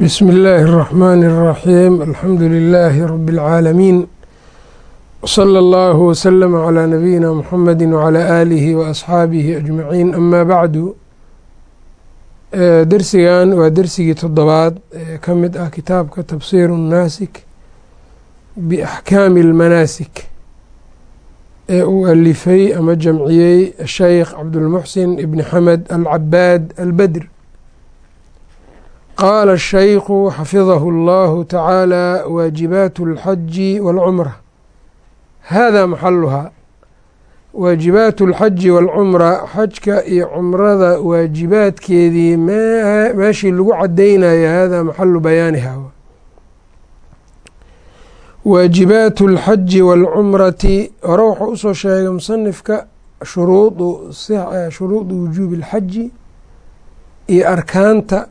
bsm اllaahi الرaxmn الraxيim alxamdu lilaahi rab اlcaalamiin wslى اllah wslm عlى nabiyina mxamedi wعlى aalihi waasxaabihi ajmaciin ama bacdu dersigan waa dersigii toddobaad ee ka mid ah kitaabka tafsir الnaasik baxkaami اlmanaasik ee uu alifay ama jamciyey sheykh cabdulmuxsin ibni xamed alcabaad albedr qaala الشhaykhu xafidahu اllahu tacaala waajibaat اlxaji wاlcumra hada maxaluhaa waajibaat اlxaji wاlcumra xajka iyo cumrada waajibaadkeedii meeshii lagu cadaynayo hada maxalu bayaaniha waajibaat اlxaji wاlcumrati hore wuxuu usoo sheegay musanifka shuruudu wujuubi اlxaji iyo arkaanta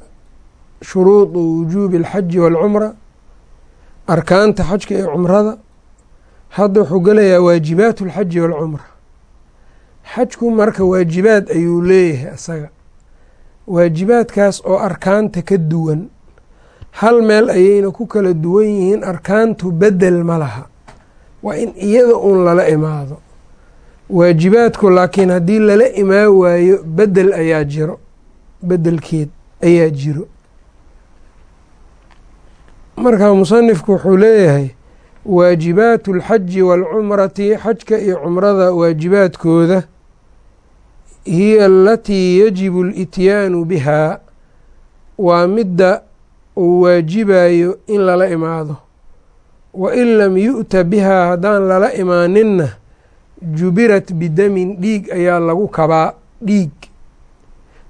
shuruudu wujuubi alxaji waalcumra arkaanta xajka ee cumrada hadda wuxuu gelayaa waajibaatu alxaji waalcumra. Xajku marka waajibaad ayuu leeyahay isaga waajibaadkaas oo arkaanta ka duwan hal meel ayayna ku kala duwan yihiin arkaantu bedel ma laha. Waa in iyada uun lala imaado. Waajibaadku laakiin haddii lala imaan waayo bedel ayaa jiro. Bedelkeed ayaa jiro marka musanifku wuxuu leeyahay waajibaatu alxaji waalcumrati xajka iyo cumrada waajibaadkooda hiya alatii yajibu alityaanu bihaa waa midda uu waajibayo in lala imaado. Wa in lam yu'ta bihaa haddaan lala imaaninna jubirat bidamin dhiig ayaa lagu kabaa dhiig.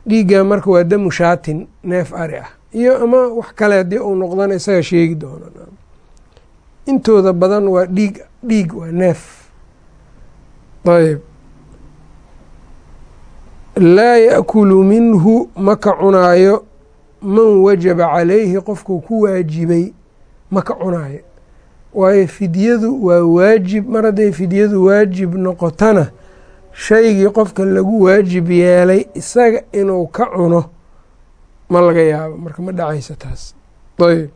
Dhiiggaa marka waa damu shaatin neef ari ah iyo ama wax kale haddii uu noqdana isaga sheegi doona intooda badan waa dhiig dhiig waa neef. Ayb laa yaأkulu minhu ma ka cunaayo man wajaba calayhi qofkuu ku waajibay ma ka cunaayo. Waayo fidyadu waa waajib mar hadday fidyadu waajib noqotana shaygii qofka lagu waajib yeelay isaga inuu ka cuno ma laga yaabo marka ma dhacaysa taas. Ayb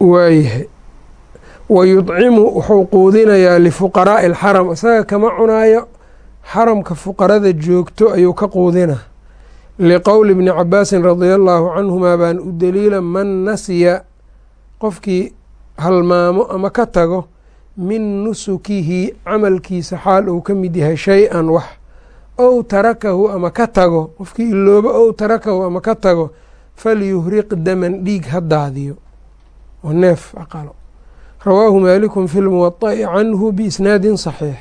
waayahay. Wa yudcimu wuxuu quudinayaa lifuqaraa'i alxaram. Isaga kama cunaayo xaramka fuqarada joogto ayuu ka quudina liqowli bni cabaasin radia allaahu canhumaa baan u daliila man nasiya qofkii halmaamo ama ka tago min nusukihi camalkiisa xaal uu ka mid yahay shay-an wax ow tarakahu ama ka tago qofkii iloobo ow tarakahu ama ka tago falyuhriq daman dhiig ha daadiyo. Oo neef aqalo. Rawaahu maalikun fi lmuwaطa'i canhu biisnaadin saxiix.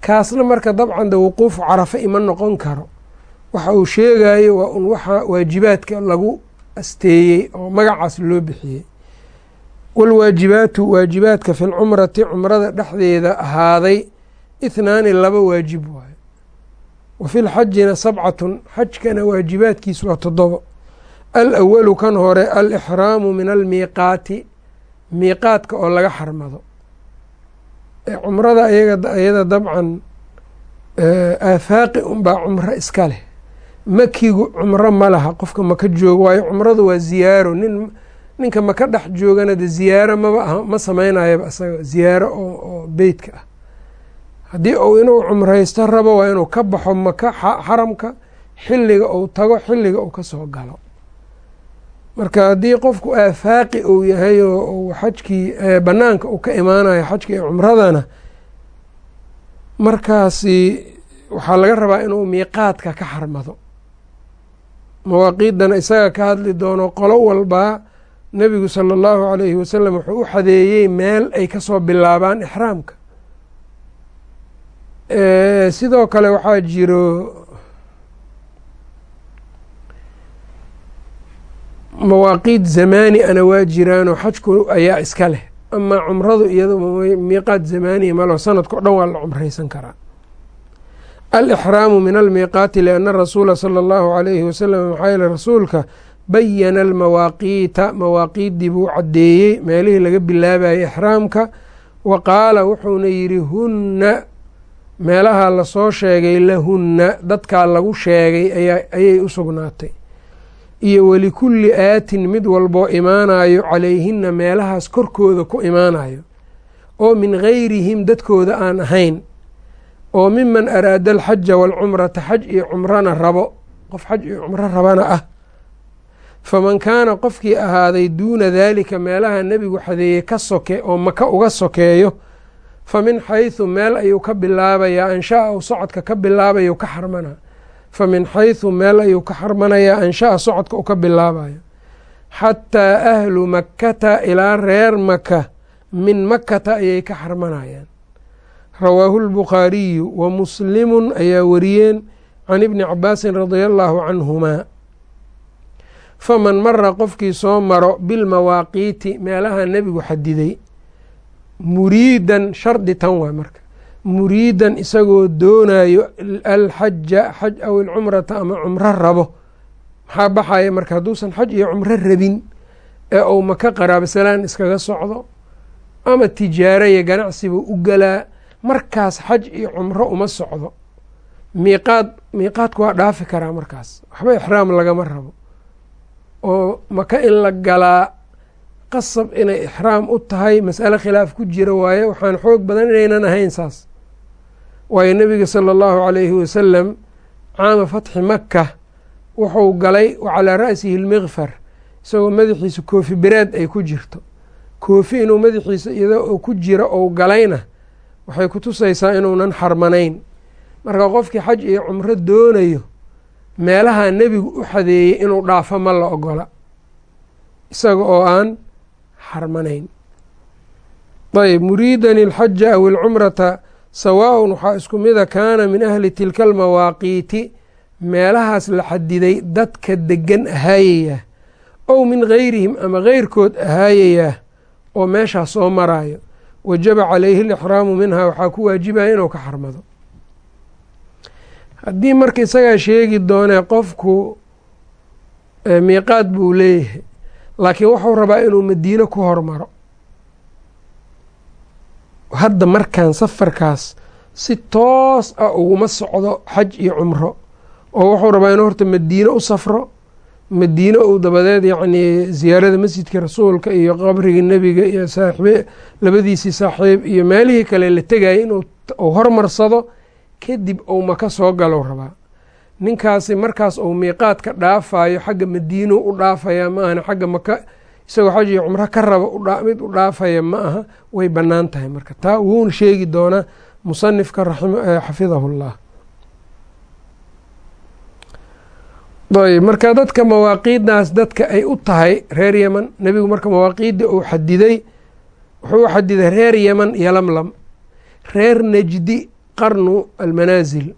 Kaasna marka dabcan de wuquufu carafa ima noqon karo. Waxa uu sheegayo waa un waxa waajibaadka lagu asteeyey oo magacaas loo bixiyey. Walwaajibaatu waajibaadka fi lcumrati cumrada dhexdeeda ahaaday ithnaani laba waajib waayo wa fi lxajina sabcatun xajkana waajibaadkiis waa toddobo. Alawalu kan hore alixraamu min almiiqaati miiqaadka oo laga xarmado. Cumrada iyada dabcan aafaaqi unbaa cumro iska leh. Makigu cumro ma laha qofka maka joogo waayo cumradu waa ziyaaro. Nin ninka maka dhex joogana de ziyaaro maba ma samaynayaba isaga ziyaaro oo beytka ah haddii uu inuu cumraysto rabo waa inuu ka baxo maka xaramka xilliga uu tago xilliga uu ka soo galo. Marka haddii qofku aafaaqi uu yahay oo uu xajkii bannaanka uu ka imaanayo xajka iyo cumradana markaasi waxaa laga rabaa inuu miiqaadka ka xarmado. Mawaaqiidana isaga ka hadli doono qolo walbaa nebigu sala allahu calayhi wasalam wuxuu u xadeeyey meel ay ka soo bilaabaan ixraamka sidoo kale waxaa jiro mawaaqiid zamaani ana waa jiraanoo xajku ayaa iska leh. Amaa cumradu iyado miiqaad zamaaniya malo sanadka o dhan waa la cumraysan karaa. Alixraamu min almiiqaati lianna rasuula sala allahu calayhi wasalam maxaa yeele rasuulka bayana almawaaqiita mawaaqiiddii buu caddeeyey meelihii laga bilaabayay ixraamka wa qaala wuxuuna yidhi hunna meelaha la soo sheegay lahunna dadkaa lagu sheegay ayay u sugnaatay. Iyo welikulli aatin mid walboo imaanayo calayhinna meelahaas korkooda ku imaanayo oo min gayrihim dadkooda aan ahayn. Oo miman araada alxaja waalcumrata xaj iyo cumrana rabo qof xaj iyo cumro rabana ah. Faman kaana qofkii ahaaday duuna daalika meelaha nebigu xadeeyey ka soke oo maka uga sokeeyo fa min xaysu meel ayuu ka bilaabayaa anshaa u socodka ka bilaabayo ka xarmanaa fa min xaysu meel ayuu ka xarmanayaa anshaa socodka u ka bilaabayo xataa ahlu makkata ilaa reer maka min makkata ayay ka xarmanayaan rawaahu lbukhaariyu wa muslimun ayaa wariyeen can ibni cabaasin radia allaahu canhumaa faman mara qofkii soo maro bilmawaaqiiti meelaha nebigu xadiday muriidan shardi tan waay marka. Muriidan isagoo doonayo alxaja xaj aw ilcumrata ama cumro rabo. Maxaa baxaya marka hadduusan xaj iyo cumro rabin ee uu maka qaraabasalaan iskaga socdo ama tijaaro iyo ganacsibuu u galaa markaas xaj iyo cumro uma socdo. Miiqaad miiqaadku waa dhaafi karaa markaas. Waxba ixraam lagama rabo. Oo maka in la galaa qasab inay ixraam u tahay mas'ale khilaaf ku jira waaye waxaan xoog badan inaynan ahayn saas. Waayo nebiga sala allahu calayhi wasalam caama fatxi maka wuxuu galay calaa ra'sihi lmikfar isagoo madaxiisa koofi bereed ay ku jirto. Koofi inuu madaxiisa iyadoo ku jiro ou galayna waxay ku tusaysaa inuunan xarmanayn. Marka qofkii xaj iyo cumro doonayo meelaha nebigu u xadeeyey inuu dhaafo ma la ogola. Isaga oo aan xarmanayn. Ayb muriidan ilxaja aw ilcumrata sawaaءun waxaa isku mida kaana min ahli tilka almawaaqiiti meelahaas la xadiday dadka degan ahaayaya ow min gayrihim ama geyrkood ahaayaya oo meeshaas soo maraayo. Wajaba calayhi alixraamu minhaa waxaa ku waajibaya inuu ka xarmado. Haddii marka isagaa sheegi doonee qofku miiqaad buu leeyahay laakiin wuxuu rabaa inuu madiino ku hormaro. Hadda markaan safarkaas si toos ah uguma socdo xaj iyo cumro oo wuxuu rabaa inuu horta madiino u safro madiino uu dabadeed yacnii ziyaarada masjidka rasuulka iyo qabriga nebiga iyo saaxiibe labadiisii saaxiib iyo meelihii kale la tegayay inuu hormarsado kadib uu maka soo galow rabaa ninkaasi markaas uu miiqaadka dhaafayo xagga madiino u dhaafaya ma ahana xagga maka isagoo xaj iyo cumro ka raba mid u dhaafaya ma aha way bannaan tahay marka. Taa wuuna sheegi doonaa musanifka xafidahu llah ayb marka dadka mawaaqiiddaas dadka ay u tahay reer yeman nebigu marka mawaaqiidda uu xadiday wuxuu xadiday reer yeman iyo lamlam. Reer najdi qarnu almanaasil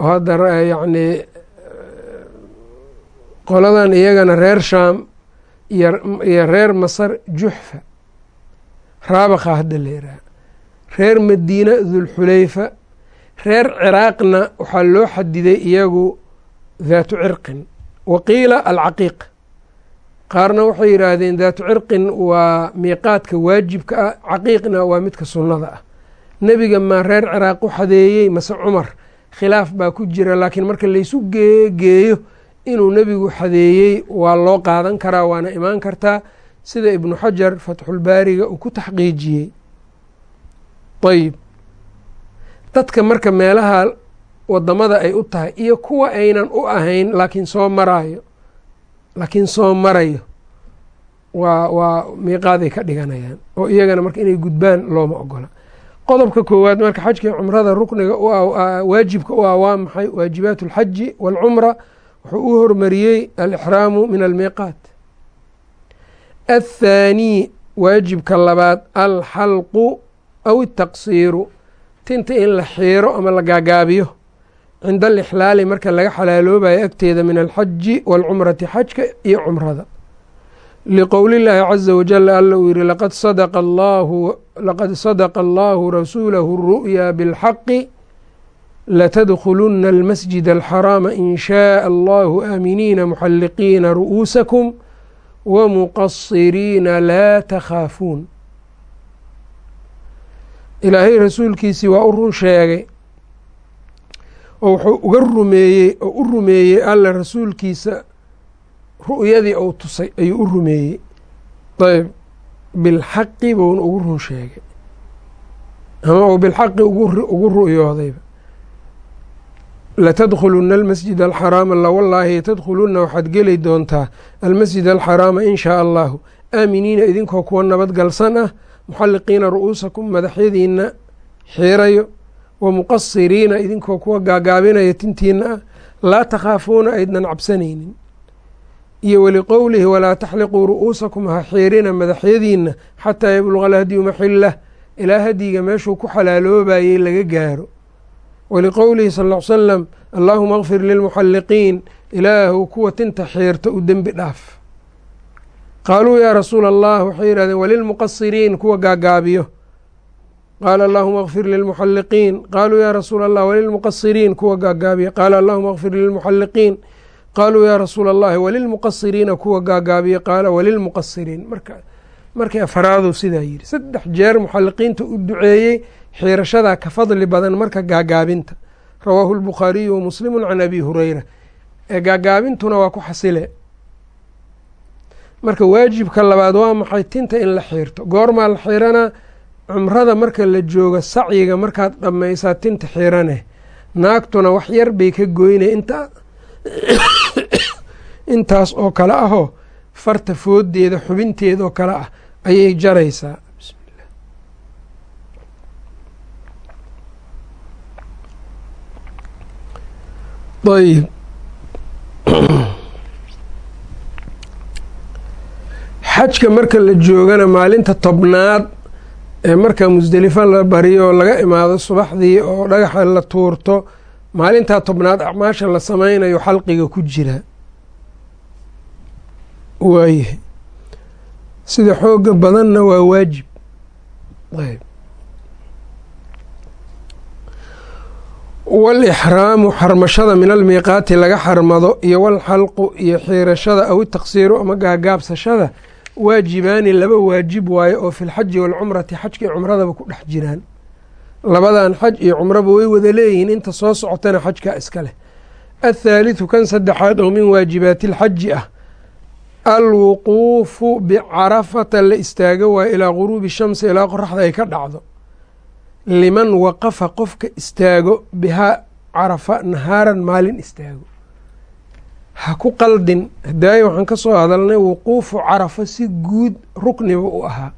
hadda yacnii qoladan iyagana reer shaam iyo reer masar juxfa raabakha hadda yidhaaha reer madiina dulxulayfa reer ciraaqna waxaa loo xadiday iyagu daatu cirqin. Waqiila alcaqiiq. Qaarna waxay yidhaahdeen daatu cirqin waa miiqaadka waajibka ah caqiiqna waa midka sunnada ah. Nebiga maa reer ciraaq u xadeeyey mase cumar khilaaf baa ku jira laakiin marka laysu geegeeyo inuu nebigu xadeeyey waa loo qaadan karaa waana imaan kartaa. Sida ibnu xajar fatxulbaariga uu ku taxqiijiyey. Ayib dadka marka meelaha waddamada ay u tahay iyo kuwa aynan u ahayn laakiin soo maraayo laakiin soo marayo waa waa miiqaaday ka dhiganayaan oo iyagana marka inay gudbaan looma ogola qodobka koowaad marka xajkii cumrada rukniga waajibka u ah waa maxay waajibaat alxaji waalcumra wuxuu u hormariyey alixraamu min almiiqaat. Athaanii waajibka labaad alxalqu aw itaqsiiru tinta in la xiiro ama la gaagaabiyo. Cinda alixlaali marka laga xalaaloobayo agteeda min alxaji waalcumrati xajka iyo cumrada liqowli llaahi caza wajal alla uu yihi laqad sadaqa allaahu rasuulahu ru'yaa bilxaqi latadkhuluna almasjid alxaraama in shaءa allahu aaminiina muxalliqiina ru'uusakum wamuqasiriina laa takhaafuun. Ilaahay rasuulkiisii waa u run sheegay oo wuxuu uga rumeeyey oo u rumeeyey alla rasuulkiisa ru'yadii uu tusay ayuu u rumeeyey. Ayb bilxaqi buuna ugu run sheegay. Ama uu bilxaqi ugu ru'yoodayba latadkhuluna almasjid alxaraama lawallaahi tadkhuluna waxaad geli doontaa almasjid alxaraama in shaa allahu aaminiina idinkoo kuwa nabadgalsan ah muxalliqiina ru'uusakum madaxyadiina xiirayo wa muqasiriina idinkoo kuwa gaagaabinaya tintiina ah. Laa takhaafuuna aydnan cabsanaynin iyo weliqowlihi walaa taxliquu ru'uusakum ha xiirina madaxyadiina xataa yabluqa alhadyu maxillah ilaa hadyiga meeshuu ku xalaaloobayey laga gaaro. Waliqowlihi sal ll salam allaahuma akfir lilmuxalliqiin ilaahu kuwa tinta xiirta u dembi dhaaf. Qaaluu yaa rasuula allah waxay yidhahdeen walilmuqasiriin kuwa gaagaabiyo. Qaala allahuma akfir lilmuxalliqiin qaaluu yaa rasuula allah walilmuqasiriin kuwa gaagaabiyo qaala allahuma akfir lilmuxalliqiin qaaluu yaa rasuula allahi walilmuqasiriina kuwa gaagaabiyo qaala walilmuqasiriin markii afaraaduu sidaa yidhi saddex jeer muxalliqiinta u duceeyey xiirashadaa ka fadli badan marka gaagaabinta rawaahu lbukhaariyu wa muslimu can abi hureyra ee gaagaabintuna waa ku xasile marka waajibka labaad waa maxay tinta in la xiirto goormaa la xiiranaa cumrada marka la joogo sacyiga markaad dhammaysaa tinta xiirane naagtuna wax yar bay ka goynay inta intaas oo kale ahoo farta foodeeda xubinteeda oo kale ah ayay jaraysaa. Ayb. Xajka marka la joogana maalinta tobnaad ee marka musdelifo la bariyo laga imaado subaxdii oo dhagaxa la tuurto maalintaa tobnaad acmaasha la sameynayo xalqiga ku jira. Waayahay sida xooga badanna waa waajib. Ayb. Walixraamu xarmashada min almiiqaati laga xarmado iyo walxalqu iyo xiirashada aw itaqsiiru ama gaagaabsashada waajibaani laba waajib waaye oo fi lxaji waalcumrati xajka iyo cumradaba ku dhex jiraan labadan xaj iyo cumraba way wada leeyihiin inta soo socotana xajkaa iska leh. Athaalithu kan saddexaad oo min waajibaati alxaji ah. Alwuquufu bicarafata la istaago waayo ilaa guruubi shamsi ilaa qoraxda ay ka dhacdo. Liman waqafa qofka istaago bihaa carafa nahaaran maalin istaago. Ha ku qaldin. Hadaayo waxaan ka soo hadalnay wuquufu carafo si guud rukniba u ahaa.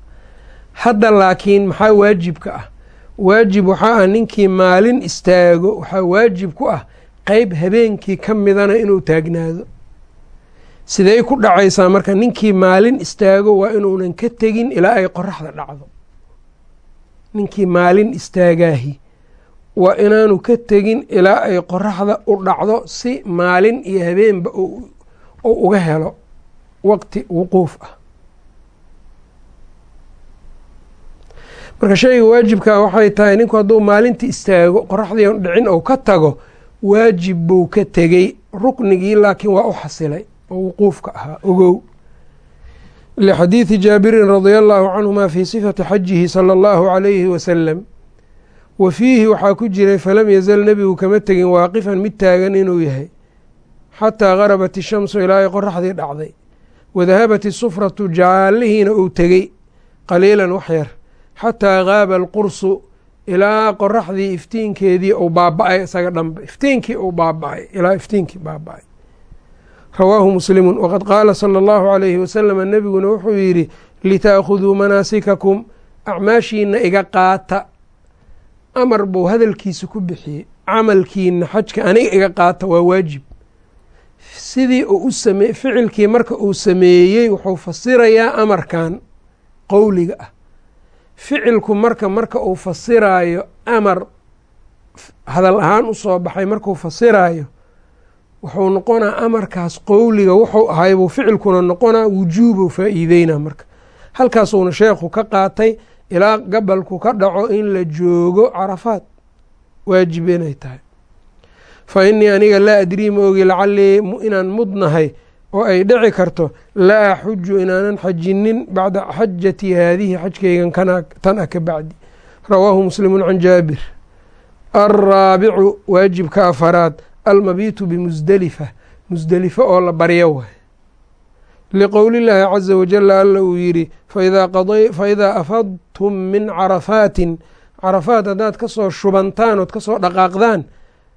Hadda laakiin maxaa waajibka ah waajib waxaa ah ninkii maalin istaago waxaa waajib ku ah qeyb habeenkii ka midana inuu taagnaado. Sidey ku dhacaysaa marka ninkii maalin istaago waa inuunan ka tegin ilaa ay qoraxda dhacdo. Ninkii maalin istaagaahi waa inaanu ka tegin ilaa ay qoraxda u dhacdo si maalin iyo habeenba oo uga helo waqti wuquuf ah marka shayga waajibkaa waxay tahay ninku hadduu maalintii istaago qoraxdii dhicin ou ka tago waajib buu ka tegey ruknigii laakiin waa u xasilay oo wuquufka ahaa. Ogow. Lxadiidi jaabirin radia allahu canhuma fii sifati xajihi sala allahu calayhi wasalam wa fiihi waxaa ku jiray falam yazal nebigu kama tegin waaqifan mid taagan inuu yahay xataa garabat ishamsu ilaa ay qoraxdii dhacday. Wadahabat isufratu jaallihiina uu tegey qaliilan wax yar xataa gaaba alqursu ilaa qoraxdii iftiinkeedii uu baaba-ay isaga dhanba iftiinkii uu baaba-ay ilaa iftiinkii baaba-ay. Rawaahu muslimu waqad qaala sala allahu calayhi wasalama nebiguna wuxuu yidhi litaakhuduu manaasikakum acmaashiina iga qaata. Amar buu hadalkiisa ku bixiyey camalkiina xajka aniga iga qaata waa waajib. Sidii uu u same ficilkii marka uu sameeyey wuxuu fasirayaa amarkan qowliga ah ficilku marka marka uu fasiraayo amar hadal ahaan u soo baxay markuu fasiraayo wuxuu noqonaa amarkaas qowliga wuxuu ahay buu ficilkuna noqonaa wujuubu faa'iideyna marka. Halkaasuuna sheekhu ka qaatay ilaa gabalku ka dhaco in la joogo carafaad. Waajib inay tahay. Fa innii aniga laa adrii ma ogi lacallii inaan mudnahay oo ay dhici karto laa axuju inaanan xajinin bacda xajati haadihi xajkaygan tan a ka bacdi. Rawaahu muslimun can jaabir. Alraabicu waajibka afaraad almabiitu bimusdelifa musdelifo oo la baryo waay. Liqowli llaahi caza wajala alla uu yidhi faidaa afadtum min carafaatin carafaat haddaad ka soo shubantaan ood ka soo dhaqaaqdaan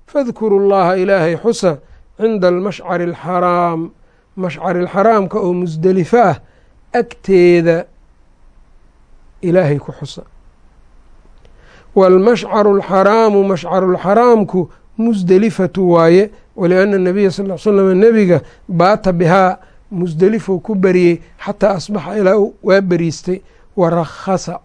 fadkuru llaha ilaahay xusa cinda almashcari alxaraam mashcari alxaraamka oo musdelifo ah agteeda ilaahay ku xusa. Waalmashcaru alxaraamu mashcarulxaraamku musdelifatu waaye walianna nabiya sal l slam nebiga baata bihaa musdelifou ku beriyey xataa asbaxa ilaa waa beriistay warakhasa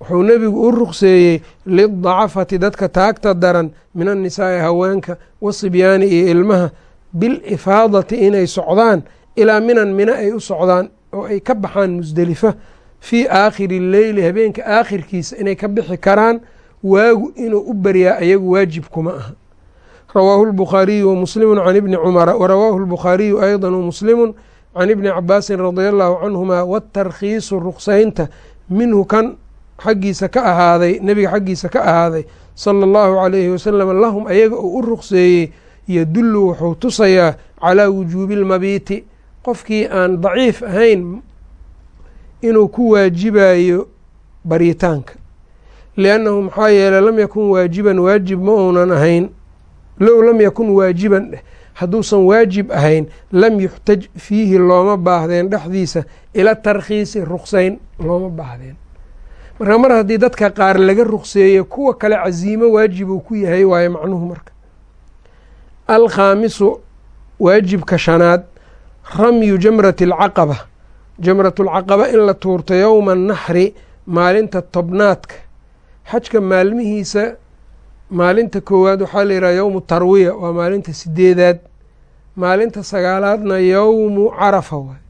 wuxuu nebigu u ruqseeyey lidacafati dadka taagta daran min annisaa'i haweenka wasibyaani iyo ilmaha bilifaadati inay socdaan ilaa minan mina ay u socdaan oo ay ka baxaan musdelifa fii aakhiri leyli habeenka aakhirkiisa inay ka bixi karaan waagu inuu u beryaa ayagu waajib kuma aha. Rawaahu lbukhaariyu wamuslimu can ibni cumara warawaahu lbukhaariyu ayضa wamuslimu can ibni cabaasin radia allahu canhuma watarkhiisu ruqsaynta minhu kan xaggiisa ka ahaaday nebiga xaggiisa ka ahaaday sala allahu calayhi wasalam lahum ayaga uu u ruqseeyey yadullu wuxuu tusayaa calaa wujuubi lmabiiti. Qofkii aan daciif ahayn inuu ku waajibayo baritaanka. Liannahu maxaa yeeley lam yakun waajiban waajib ma uunan ahayn. Low lam yakun waajiban dheh hadduusan waajib ahayn lam yuxtaj fiihi looma baahdeen dhexdiisa. Ila tarkhiisi ruqsayn looma baahdeen. Marka mar haddii dadka qaar laga ruqseeyo kuwa kale casiimo waajib uu ku yahay waayo macnuhu marka alkhaamisu waajibka shanaad ramyu jamrati alcaqaba jamratulcaqaba in la tuurto yowma naxri maalinta tobnaadka xajka maalmihiisa maalinta koowaad waxaa la yidhaha yowmu tarwiya waa maalinta sideedaad maalinta sagaalaadna yowmu carafa waay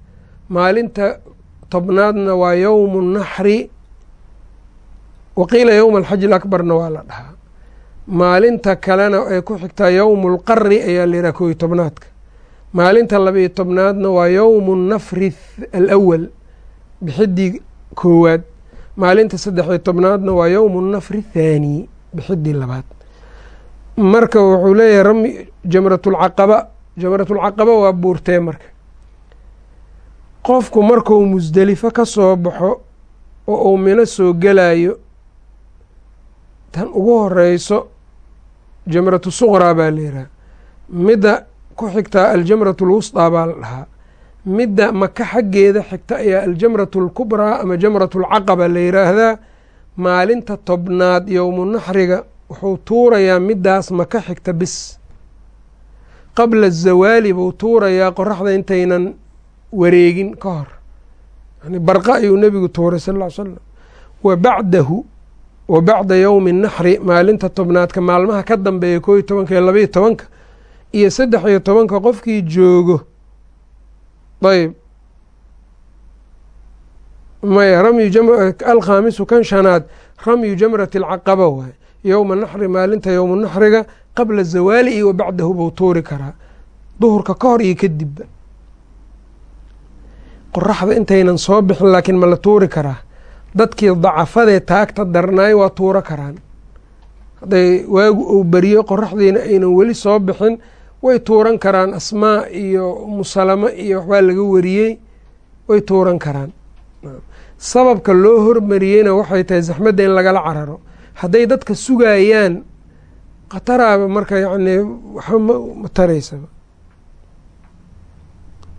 maalinta tobnaadna waa yowmu naxri waqiila yowma alxaji alakbarna waa la dhahaa maalinta kalena ay ku xigtaa yowmu lqari ayaa la yidhaha kooiyo tobnaadka. Maalinta labiyo tobnaadna waa yowmu nafri alawal bixidii koowaad. Maalinta saddexiyo tobnaadna waa yowmu nafri athaani bixidii labaad. Marka wuxuu leeyahay rami jamratulcaqaba jamratulcaqaba waa buurtee marka. Qofku markuu musdelifo ka soo baxo oo uu mino soo gelayo tan ugu horeyso jamratu suqraa baa la yidhaha. Midda ku xigtaa aljamratu lwusطaa baa la dhahaa. Midda maka xaggeeda xigta ayaa aljamratu alkubraa ama jamratu alcaqaba la yidhaahdaa. Maalinta tobnaad yowmu naxriga wuxuu tuurayaa middaas maka xigta bis. Qabla azawaali buu tuurayaa qoraxda intaynan wareegin ka hor. Yani barqa ayuu nebigu tuuray sal ll slam wa bacdahu wa bacda yowmi naxri maalinta tobnaadka maalmaha ka dambeeya koo iyo tobanka iyo labaiyo tobanka iyo saddex iyo tobanka qofkii joogo. Ayb maya alkhaamisu kan shanaad ramyu jamrati alcaqaba waay. Yowma naxri maalinta yowmu naxriga qabla zawaali iyo wa bacdahu buu tuuri karaa. Duhurka ka hor iyo kadibba. Qoraxda intaynan soo bixin laakiin ma la tuuri karaa dadkii dacafadee taagta darnaay waa tuuro karaan. Hadday waagu ou beriyo qoraxdiina aynan weli soo bixin way tuuran karaan asmaa iyo musalamo iyo waxbaa laga wariyey way tuuran karaan. Sababka loo hormariyeyna waxay tahay zaxmadda in lagala cararo. Hadday dadka sugayaan khataraaba marka yacnii waxba ma taraysaba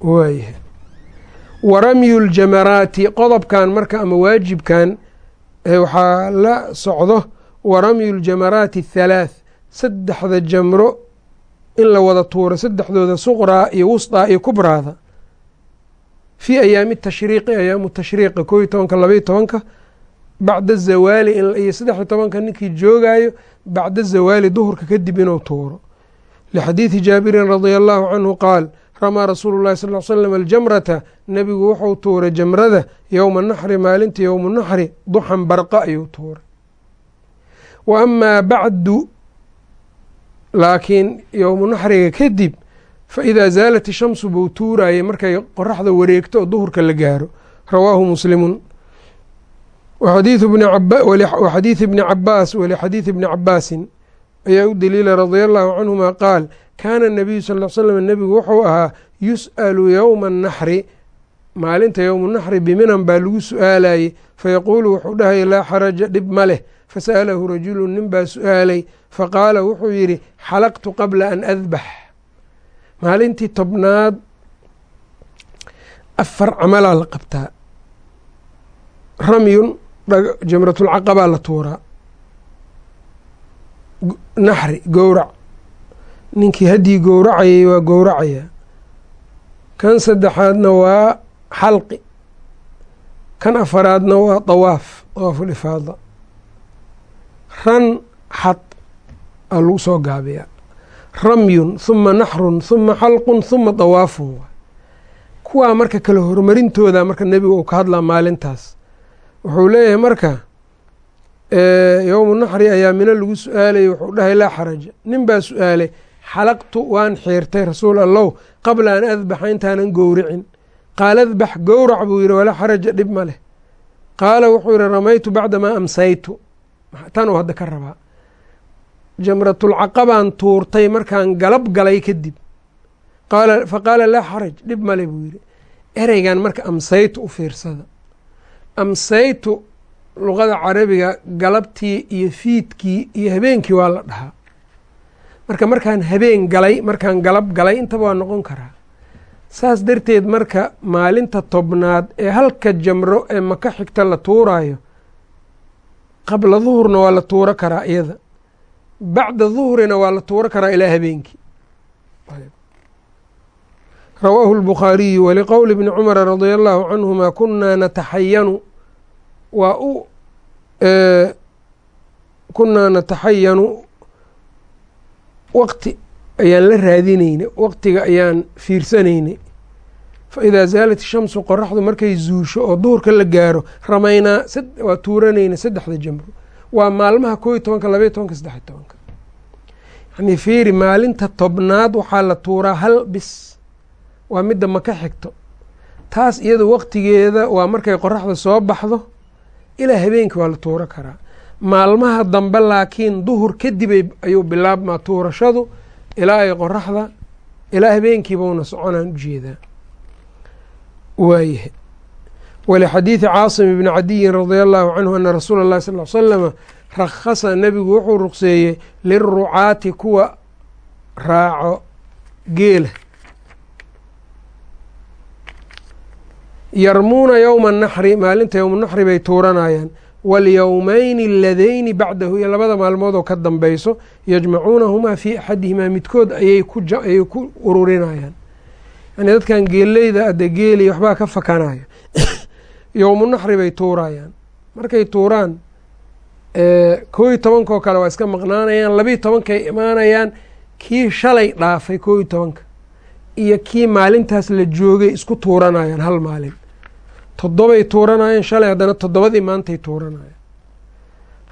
waayahay wa ramyu ljamaraati qodobkan marka ama waajibkan waxaa la socdo wa ramyu ljamaraati athalaath saddexda jamro in la wada tuuro saddexdooda suqraa iyo wusطaa iyo kubraada. Fii ayaami tashriiqi ayaamu tashriiqa koo iyo tobanka labaiyo tobanka bacda zawaali iyo saddexiyo tobanka ninkii joogayo bacda zawaali duhurka kadib inuu tuuro. Lixadiidi jaabirin radia allahu canhu qaal ramaa rasuulu llahi sal l slam aljamrata nebigu wuxuu tuuray jamrada yowma naxri maalinta yowmu naxri duxan barqa ayuu tuuray. Wa amaa bacdu laakiin yowmu naxriga kadib fa idaa zaalat ishamsu buu tuurayay markay qoraxda wareegto oo duhurka la gaaro. Rawaahu muslimun. Waxadiidi bni cabaas walixadiidi bni cabaasin ayaa u daliila radia allahu canhuma qaal kaana nabiyu sal l slam nebigu wuxuu ahaa yus'alu yowma annaxri maalinta yowmu naxri biminan baa lagu su'aalayey fayaquulu wuxuu dhahaya laa xaraja dhib ma leh. Fasa'alahu rajulu nin baa su'aalay. Faqaala wuxuu yidhi xalaqtu qabla an adbax. Maalintii tobnaad afar camalaa la qabtaa. Ramyun jamratulcaqabaa la tuuraa. Naxri gowrac ninkii haddii gowracayay waa gowracayaa kan saddexaadna waa xalqi. Kan afaraadna waa dawaaf dawaafulifaada ran xad aa lagu soo gaabiyaa. Ramyun huma naxrun huma xalqun huma dawaafun waay kuwaa marka kale horumarintooda marka nebiga uu ka hadlaa maalintaas. Wuxuu leeyahay marka yowmu naxri ayaa mino lagu su'aalayay wuxuu dhahay laa xaraja. Nin baa su'aalay xalaqtu waan xiirtay rasuul allow qabla an adbaxa intaanan gowricin. Qaala adbax gowrac buu yidhi walaa xaraja dhib ma leh. Qaala wuxuu yihi ramaytu bacdamaa amsaytu. Tanuu hadda ka rabaa. Jamratulcaqabaan tuurtay markaan galab galay kadib. Faqaala laa xaraj dhib male buu yidhi. Ereygan marka amsaytu u fiirsada. Amsaytu luqada carabiga galabtii iyo fiidkii iyo habeenkii waa la dhahaa marka markaan habeen galay markaan galab galay intaba waa noqon karaa. Saas darteed marka maalinta tobnaad ee halka jamro ee maka xigta la tuuraayo qabla duhurna waa la tuuro karaa iyada. Bacda duhrina waa la tuuro karaa ilaa habeenkii. Rawaahu اlbukhaariyu waliqowli bni cumara radia allahu canhuma kunaa nataxayanu. Waa u kunaa nataxayanu waqti ayaan la raadinaynay waqtiga ayaan fiirsanaynay. Faidaa zaalat shamsu qoraxdu markay zuusho oo duhurka la gaaro ramaynaa waa tuuranayna saddexda jamro waa maalmaha koo iyo tobanka labaiyo tobanka saddex iyo tobanka. Yacnii fiiri maalinta tobnaad waxaa la tuuraa hal bis. Waa midda maka xigto. Taas iyadu waqtigeeda waa markay qoraxda soo baxdo ilaa habeenkii waa la tuuro karaa maalmaha dambe laakiin duhur kadib ayuu bilaabmaa tuurashadu. Ilaa ay qoraxda ilaa habeenkiibauna soconaan u jeedaa waayahay. Walixadiidi caasim bni cadiyin radia allahu canhu ana rasuula اllahi sal l slama rakhasa nebigu wuxuu ruqseeyey lirucaati kuwa raaco geela. Yarmuuna yowma naxri maalinta yowma naxri bay tuuranayaan walyowmayni aladeyni bacdahu iyo labada maalmood oo ka dambeyso yajmacuunahumaa fii axadihimaa midkood ayay kuayay ku ururinayaan yani dadkan geeleyda ade geeli waxbaa ka fakanaya yowmu naxri bay tuurayaan markay tuuraan koo iyo tobankoo kale waa iska maqnaanayaan labiiyo tobankay imaanayaan kii shalay dhaafay koo iyo tobanka iyo kii maalintaas la joogay isku tuuranayaan hal maalin toddobay tuuranayeen shalay haddana toddobadii maantay tuuranayaan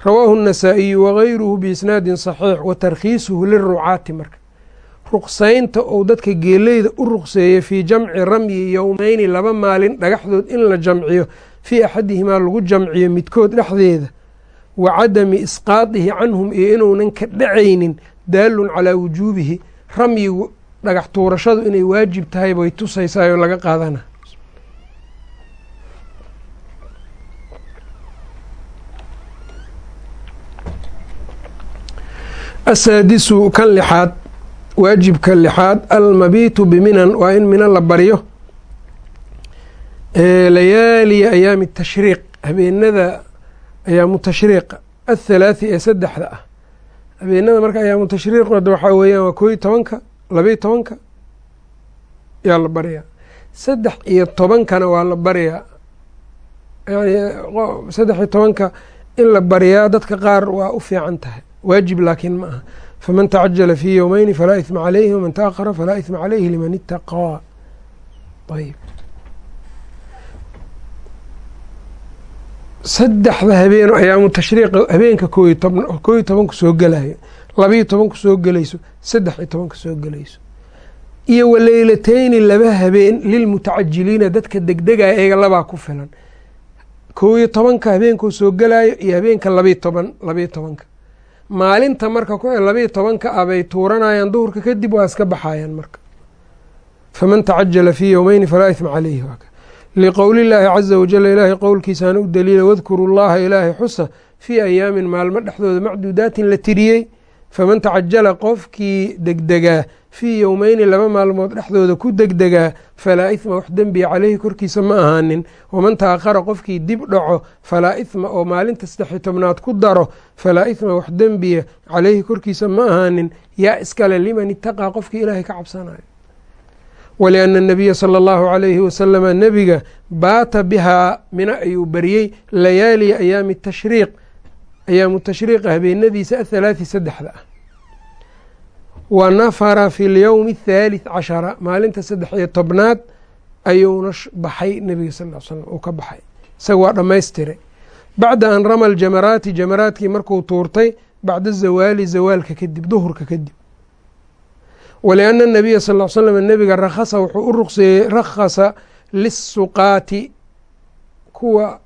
rawaahu النasaaئiyu wagayruhu biisnaadin صaxiix wa tarkhiisuhu lirucaati marka ruqsaynta ou dadka geeleyda u ruqseeyey fii jamci ramyi yowmeyni laba maalin dhagaxdood in la jamciyo fii axadihimaa lagu jamciyo midkood dhexdeeda wa cadami isqaadihi canhum iyo inuunan ka dhacaynin daalun calaa wujuubihi ramyigu dhagax tuurashadu inay waajib tahay bay tusaysaayoo laga qaadana asaadisu kan lixaad waajibka lixaad almabiitu biminan waa in mina la baryo layaaliya ayaami tashriiq habeenada ayaamu tashriiqa athalaathi ee saddexda ah habeenada marka ayaamu tashriiqooda waxaa weeyaan waa koo iyo tobanka labaiyo tobanka yaa la baryaa saddex iyo tobankana waa la baryaa yani saddex iyo tobanka in la baryaa dadka qaar waa u fiican tahay waajib laakiin ma aha. Faman tacajala fii yowmeyni falaa ihma calayhi waman taأkhara falaa ihma calayhi liman itaqaa ayb saddexda habeen ayaamu tashriiqa habeenka koo iyo toban koo iyo tobanku soo gelayo labaiyo tobanku soo gelayso saddex iyo tobanka soo gelayso iyo waleylateyni laba habeen lilmutacajiliina dadka degdegaya eega labaa ku filan. Kow iyo tobanka habeenkuu soo gelaayo iyo habeenka labiyo toban labiyo tobanka maalinta marka ku labiyo tobanka ah bay tuuranayaan duhurka kadib waa iska baxayaan marka. Faman tacajala fii yowmeyni falaa ihma caleyhi liqowli llaahi caza wajala ilaahay qowlkiisaana u daliila wadkuru llaha ilaahay xusa fii ayaamin maalmo dhexdooda macduudaatin la tiriyey faman tacajala qofkii degdegaa fii yowmeyni laba maalmood dhexdooda ku degdegaa falaa ihma wax dembiya caleyhi korkiisa ma ahaanin. Waman taaqara qofkii dib dhaco falaa ihma oo maalinta saddex-iyo tobnaad ku daro falaa ihma wax dembiya caleyhi korkiisa ma ahaanin. Yaa iskale liman itaqaa qofkii ilaahay ka cabsanayo walianna anabiya sala allahu calayhi wasalama nebiga baata bihaa mina ayuu bariyey layaaliya ayaami tashriiq ayaamu tashriiqa habeenadiisa athalaati saddexda ah. Wa nafara fi lyowmi athaalith cashara maalinta saddex iyo tobnaad ayuuna baxay nebiga sal l slam uu ka baxay. Isaga waa dhammaystiray bacda an rama aljamaraati jamaraadkii markuu tuurtay bacda zawaali zawaalka kadib duhurka kadib. Walianna anabiya sal l slam nebiga rakhasa wuxuu u ruqseeyey rakhasa lissuqaati kuwa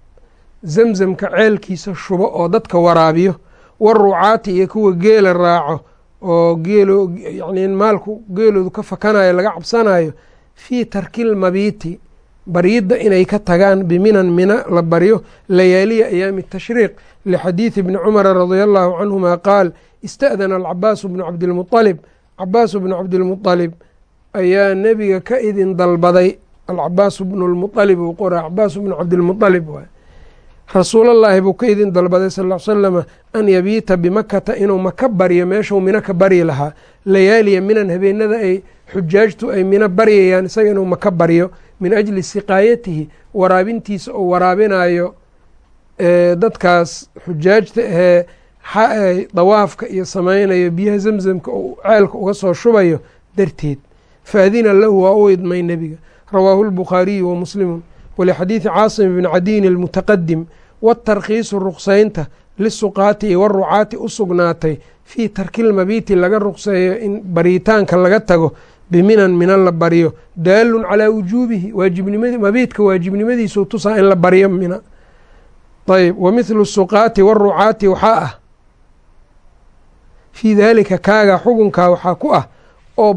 zamzamka ceelkiisa shubo oo dadka waraabiyo warucaati iyo kuwa geela raaco oo geelo yacni maalku geeloodu ka fakanayo laga cabsanayo fii tarkil mabiiti baryidda inay ka tagaan biminan mina la baryo layaaliya ayaami tashriiq lixadiidi bni cumara radia allahu canhuma qaal ista'dana alcabaasu bnu cabdilmualib cabaasu bnu cabdilmualib ayaa nebiga ka idin dalbaday alcabaasu bnu lmualib uu qora cabaasu bnu cabdilmualib waay rasuulallaahi buu ka idin dalbaday sal l slama an yabiita bimakata inuu maka baryo meeshuu mino ka baryi lahaa. Layaaliya minan habeenada ay xujaajtu ay mino baryayaan isaga inuu maka baryo. Min ajli siqaayatihi waraabintiisa oo waraabinayo dadkaas xujaajta ahee dawaafka iyo samaynayo biyaha zamzamka oo ceelka uga soo shubayo darteed. Faadina lahu waa u idmay nebiga. Rawaahu lbukhaariyu wa muslimu walixadiidi caasim bni cadiin almutaqadim waatarkiisu ruqsaynta lisuqaati warucaati u sugnaatay fii tarkil mabiiti laga ruqseeyo in baritaanka laga tago biminan mina la baryo daalun calaa wujuubihi waajibnimadi mabiidka waajibnimadiisuu tusaa in la baryo mina ayb wa mithlu suqaati warucaati waxaa ah fii daalika kaaga xukunkaa waxaa ku ah oo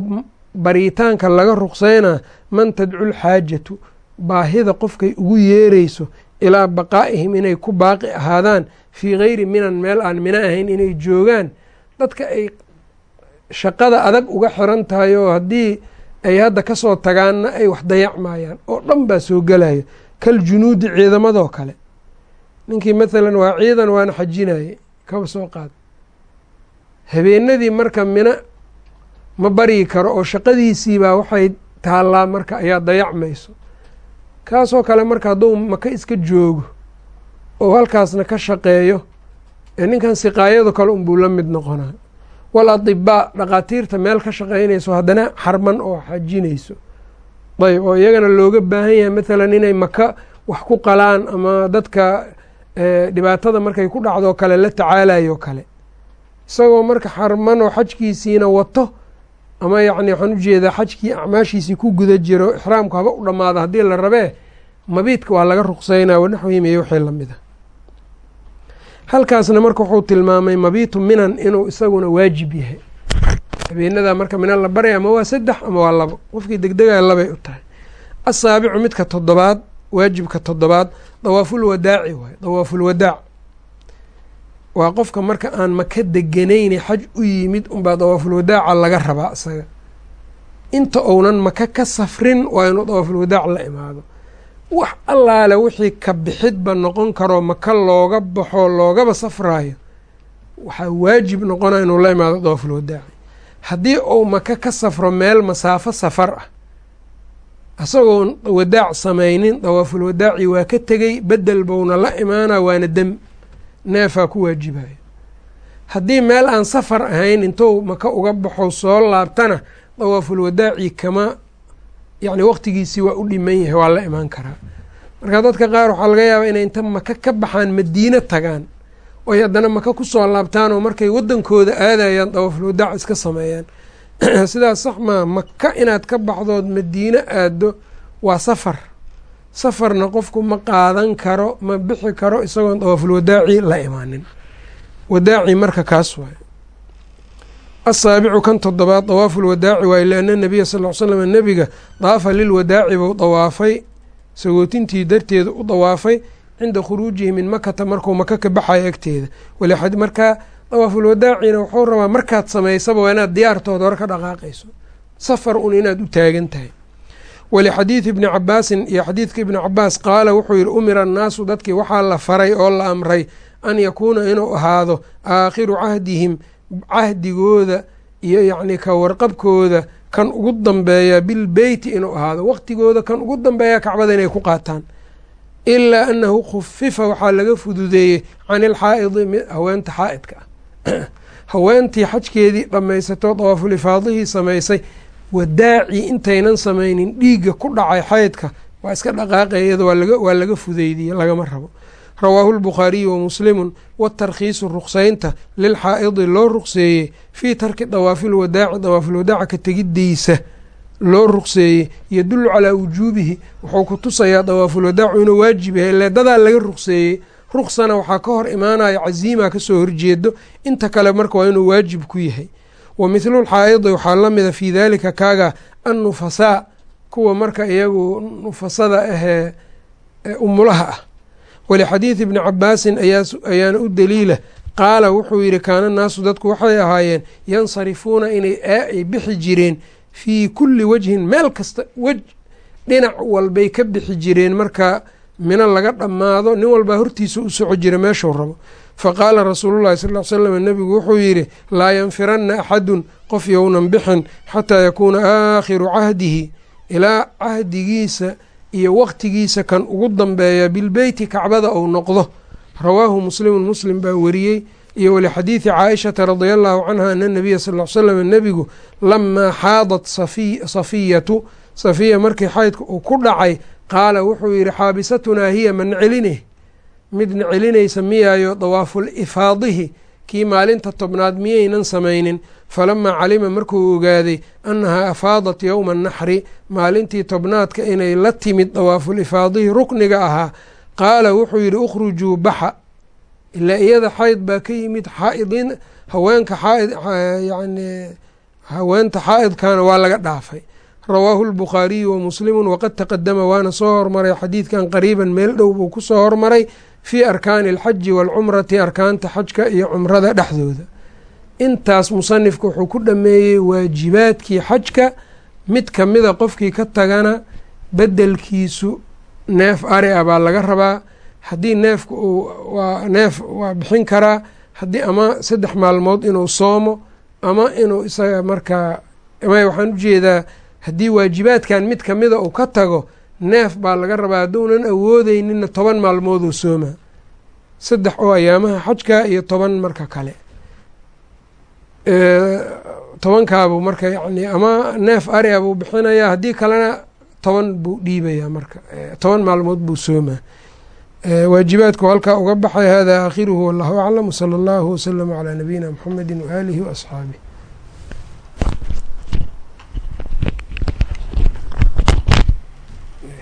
baritaanka laga ruqseynaa man tadcu lxaajatu baahida qofkay ugu yeereyso ilaa baqaa'ihim inay ku baaqi ahaadaan fii geyri minan meel aan mino ahayn inay joogaan. Dadka ay shaqada adag uga xiran tahay oo haddii ay hadda ka soo tagaanna ay wax dayacmayaan oo dhan baa soo gelayo kal junuudi ciidamadoo kale. Ninkii mathalan waa ciidan waana xajinaye kaba soo qaad. Habeenadii marka mino ma baryi karo oo shaqadiisiibaa waxay taallaa marka ayaa dayacmayso kaasoo kale marka hadduu maka iska joogo oo halkaasna ka shaqeeyo ee ninkan siqaayado kale unbuu la mid noqonaa. Wal adibaa dhaqaatiirta meel ka shaqeynayso haddana xarman oo xajinayso. Ayb oo iyagana looga baahan yahay mathalan inay maka wax ku qalaan ama dadka dhibaatada markay ku dhacdoo kale la tacaalayo kale. Isagoo marka xarman oo xajkiisiina wato ama yacni waxaan u jeedaa xajkii acmaashiisii ku guda jiro ixraamku haba u dhammaado haddii la rabee mabiidka waa laga ruqseynaa wanaxwihim iyo wixii la mid a halkaasna marka wuxuu tilmaamay mabiitu minan inuu isaguna waajib yahay. Habeenadaa marka minan la barya ama waa saddex ama waa labo qofkii degdegaya labay u tahay. Asaabicu midka toddobaad waajibka toddobaad dawaaful wadaaci waay dawaaful wadaac waa qofka marka aan maka deganayne xaj u yimid unbaa dawaaful wadaaca laga rabaa isaga. Inta uunan maka ka safrin waa inuu dawaaful wadaac la imaado. Wax allaale wixii ka bixidba noqon karoo maka looga baxo loogaba safraayo. Waxaa waajib noqona inuu la imaado dawaaful wadaaci haddii uu maka ka safro meel masaafo safar ah isagoon wadaac samaynin dawaaful wadaaci waa ka tegey bedel bouna la imaana waana dem neefaa ku waajibaya haddii meel aan safar ahayn intuu maka uga baxo soo laabtana dawaaful wadaaci kama yacni waqtigiisii waa u dhiman yahay waa la imaan karaa. Marka dadka qaar waxaa laga yaabaa inay inta maka ka baxaan madiino tagaan oy haddana maka ku soo laabtaan oo markay waddankooda aadayaan dawaaful wadaac iska sameeyaan. Sidaas sax maa maka inaad ka baxdood madiino aado waa safar safarna qofku ma qaadan karo ma bixi karo isagoon dawaafulwadaaci la imaanin. Wadaaci marka kaas waay asaabicu kan toddobaad dawaafulwadaaci waaye lianna nabiya sal l slam nebiga daafa lilwadaaci buu dawaafay sagootintii darteeda u dawaafay cinda khuruujihi min makata markuu maka ka baxayo agteeda. Markaa dawaafulwadaacina wuxuu rabaa markaad samaysaba waa inaad diyaartooda hore ka dhaqaaqayso. Safar un inaad u taagan tahay walixadiidi ibni cabaasin iyo xadiidka ibni cabaas qaala wuxuu yihi umira annaasu dadkii waxaa la faray oo la amray an yakuuna inuu ahaado aakhiru cahdihim cahdigooda iyo yacni ka warqabkooda kan ugu dambeeya bilbeyti inuu ahaado waqtigooda kan ugu dambeeya kacbada inay ku qaataan ilaa annahu khufifa waxaa laga fududeeyey can ilxaa'idi haweenta xaa'idka haweentii xajkeedii dhammaysato dawaaful ifaadihii samaysay wadaaci intaynan samaynin dhiigga ku dhacay xaydka waa iska dhaqaaqaya iyada waa laga fudeydiyey lagama rabo. Rawaahu lbukhaariyu wa muslimun watarkhiisu ruqsaynta lilxaa'idi loo ruqseeyey fii tarki dawaafilwadaaci dawaafilwadaaca ka tegiddiisa loo ruqseeyey yadullu calaa wujuubihi wuxuu ku tusayaa dawaafulwadaacu inuu waajib yahay ile dadaa laga ruqseeyey ruqsana waxaa ka hor imaanaya casiima ka soo horjeedo inta kale marka waa inuu waajib ku yahay wa mithlu lxaa'idi waxaa la mida fii daalika kaaga annufasaa kuwa marka iyagu nufasada ahee umulaha ah. Walixadiidi ibni cabaasin ayaana u daliila qaala wuxuu yidhi kaana naasu dadku waxay ahaayeen yansarifuuna inay ay bixi jireen fii kulli wajhin meel kasta wej dhinac walbay ka bixi jireen marka mina laga dhammaado nin walbaa hortiisa u soco jira meeshuu rabo faqaala rasuulullahi sal slam nebigu wuxuu yidhi laa yanfiranna axadun qof younan bixin xataa yakuuna aakhiru cahdihi ilaa cahdigiisa iyo waqtigiisa kan ugu dambeeya bilbeyti kacbada ou noqdo. Rawaahu muslimun muslim baa wariyey. Iyo walixadiidi caaishata radia allahu canha ana nabiya sal slam nebigu lamaa xaadat safiyatu safiya markii xaydka uu ku dhacay qaala wuxuu yidhi xaabisatunaa hiya man celine midna celinaysa miyaayo dawaaful ifaadihi kii maalinta tobnaad miyaynan samaynin. Falamaa calima markuu ogaaday annahaa afaadat yowma annaxri maalintii tobnaadka inay la timid dawaaful ifaadihi rukniga ahaa qaala wuxuu yidhi ukhrujuu baxa. Ilaa iyada xayd baa ka yimid xaaidin haweenka xaaid yani haweenta xaa'idkana waa laga dhaafay. Rawaahu lbukhaariyu wa muslimun waqad taqadama waana soo hormaray xadiidkan qariiban meel dhow buu ku soo hormaray fii arkaani alxaji waalcumrati arkaanta xajka iyo cumrada dhexdooda. Intaas musanifka wuxuu ku dhameeyey waajibaadkii xajka mid kamida qofkii ka tagana bedelkiisu neef ari a baa laga rabaa. Haddii neefka uu neef waa bixin karaa haddii ama saddex maalmood inuu soomo ama inuu isaga markaa ama waxaan u jeedaa haddii waajibaadkan mid kamida uu ka tago neef baa laga rabaa hadduunan awoodeyninna toban maalmooduu soomaa. Saddex oo ayaamaha xajka iyo toban marka kale. Tobankaabu marka yacni ama neef ari a buu bixinayaa haddii kalena toban buu dhiibayaa marka. Toban maalmood buu soomaa. Waajibaadku halkaa uga baxay hada aakhiruhu wallahu aclam wsala allahu waslama calaa nabiyina mxamedi waaalihi waasxaabih